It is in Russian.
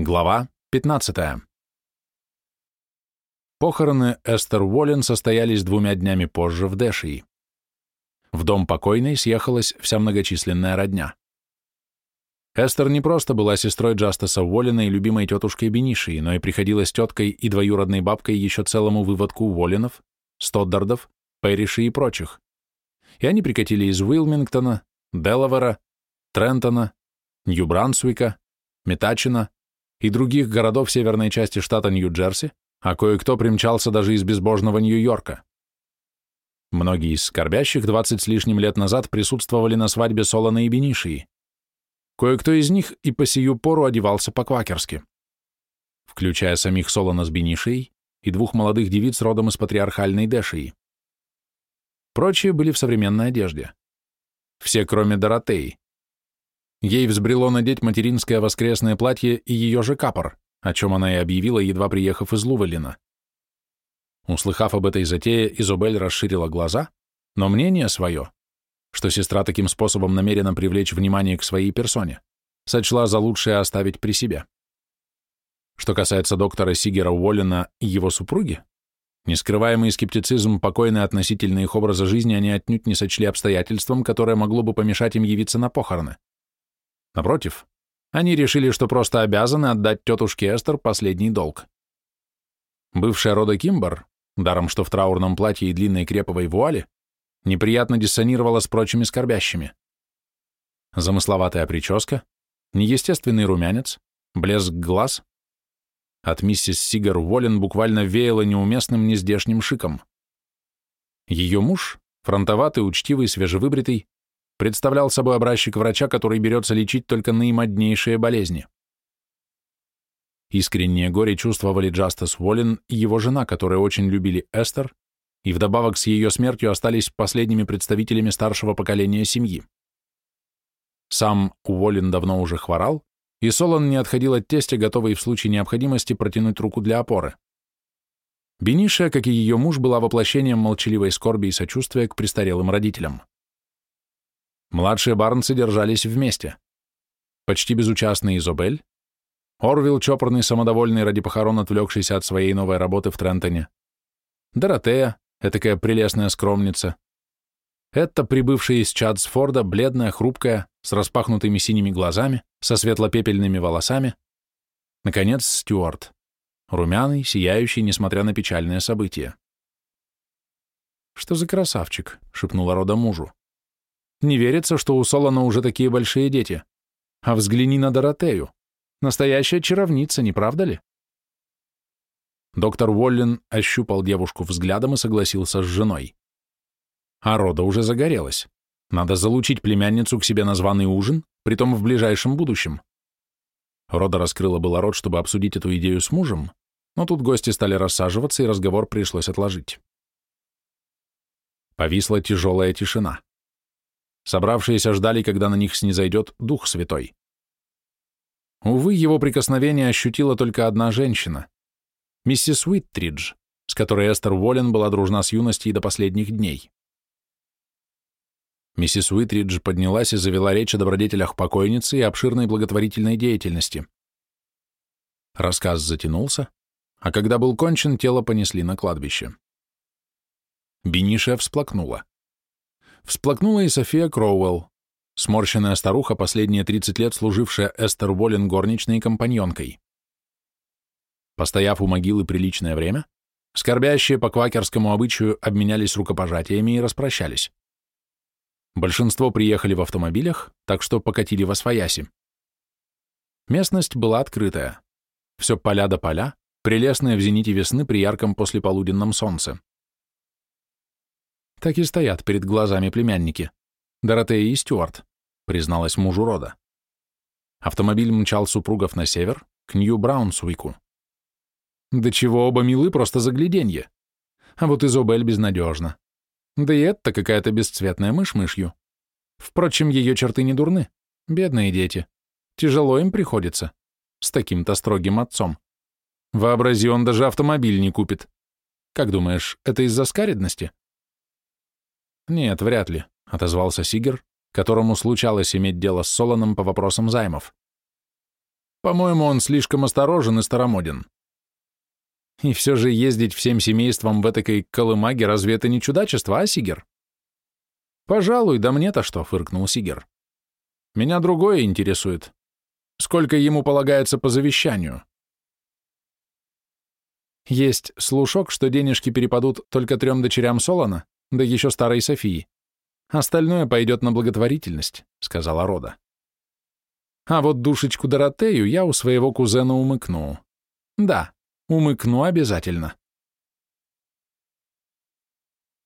Глава 15. Похороны Эстер Уоллен состоялись двумя днями позже в Дэшии. В дом покойной съехалась вся многочисленная родня. Эстер не просто была сестрой Джастаса Уоллена и любимой тетушкой Бенишии, но и приходилась теткой и двоюродной бабкой еще целому выводку Уолленов, Стоддардов, Пэриши и прочих. И они прикатили из Уилмингтона, Делавера, Трентона, Нью-Брансуика, Метачина, и других городов северной части штата Нью-Джерси, а кое-кто примчался даже из безбожного Нью-Йорка. Многие из скорбящих 20 с лишним лет назад присутствовали на свадьбе Солона и Бенишии. Кое-кто из них и по сию пору одевался по-квакерски, включая самих Солона с Бенишией и двух молодых девиц родом из патриархальной Дэшии. Прочие были в современной одежде. Все, кроме Доротеи, Ей взбрело надеть материнское воскресное платье и ее же капор, о чем она и объявила, едва приехав из Лувелина. Услыхав об этой затее, Изобель расширила глаза, но мнение свое, что сестра таким способом намерена привлечь внимание к своей персоне, сочла за лучшее оставить при себе. Что касается доктора Сигера Уоллена и его супруги, нескрываемый скептицизм покойной относительно их образа жизни они отнюдь не сочли обстоятельством, которое могло бы помешать им явиться на похороны. Напротив, они решили, что просто обязаны отдать тетушке Эстер последний долг. Бывшая рода Кимбер, даром что в траурном платье и длинной креповой вуале, неприятно диссонировала с прочими скорбящими. Замысловатая прическа, неестественный румянец, блеск глаз. От миссис Сигар Уоллен буквально веяло неуместным нездешним шиком. Ее муж, фронтоватый, учтивый, свежевыбритый, представлял собой образчик врача, который берется лечить только наимоднейшие болезни. Искреннее горе чувствовали Джастас Уоллен и его жена, которые очень любили Эстер, и вдобавок с ее смертью остались последними представителями старшего поколения семьи. Сам Уоллен давно уже хворал, и Солон не отходил от тестя, готовый в случае необходимости протянуть руку для опоры. Бениша, как и ее муж, была воплощением молчаливой скорби и сочувствия к престарелым родителям. Младшие Барнсы держались вместе. Почти безучастный Изобель, Орвилл, чопорный, самодовольный ради похорон, отвлекшийся от своей новой работы в Трентоне, Доротея, этакая прелестная скромница, это прибывшая из Чадсфорда, бледная, хрупкая, с распахнутыми синими глазами, со светло-пепельными волосами, наконец, Стюарт, румяный, сияющий, несмотря на печальное событие. «Что за красавчик?» — шепнула Рода мужу. Не верится, что у Солона уже такие большие дети. А взгляни на Доротею. Настоящая чаровница, не правда ли? Доктор Уоллен ощупал девушку взглядом и согласился с женой. А рода уже загорелась. Надо залучить племянницу к себе на званый ужин, притом в ближайшем будущем. Рода раскрыла было рот, чтобы обсудить эту идею с мужем, но тут гости стали рассаживаться, и разговор пришлось отложить. Повисла тяжелая тишина. Собравшиеся ждали, когда на них снизойдет Дух Святой. Увы, его прикосновение ощутила только одна женщина — миссис Уиттридж, с которой Эстер Уоллен была дружна с юности и до последних дней. Миссис Уитридж поднялась и завела речь о добродетелях покойницы и обширной благотворительной деятельности. Рассказ затянулся, а когда был кончен, тело понесли на кладбище. Бениша всплакнула. Всплакнула и София Кроуэлл, сморщенная старуха, последние 30 лет служившая Эстер Уоллен горничной и компаньонкой. Постояв у могилы приличное время, скорбящие по квакерскому обычаю обменялись рукопожатиями и распрощались. Большинство приехали в автомобилях, так что покатили во свояси. Местность была открытая. Все поля до поля, прелестные в зените весны при ярком послеполуденном солнце. Так и стоят перед глазами племянники. Доротея и Стюарт, призналась мужу рода. Автомобиль мчал супругов на север, к Нью-Браунсуику. Да чего оба милы, просто загляденье. А вот Изобель безнадежна. Да и это какая-то бесцветная мышь мышью. Впрочем, ее черты не дурны. Бедные дети. Тяжело им приходится. С таким-то строгим отцом. Вообрази, он даже автомобиль не купит. Как думаешь, это из-за скаридности? «Нет, вряд ли», — отозвался Сигер, которому случалось иметь дело с Солоном по вопросам займов. По-моему, он слишком осторожен и старомоден. И все же ездить всем семейством в этакой колымаге разве это не чудачество, а, Сигер? Пожалуй, да мне-то что, фыркнул Сигер. Меня другое интересует. Сколько ему полагается по завещанию? Есть слушок, что денежки перепадут только трем дочерям Солона, да еще старой Софии. Остальное пойдет на благотворительность, сказала Рода. А вот душечку Доротею я у своего кузена умыкну. Да, умыкну обязательно.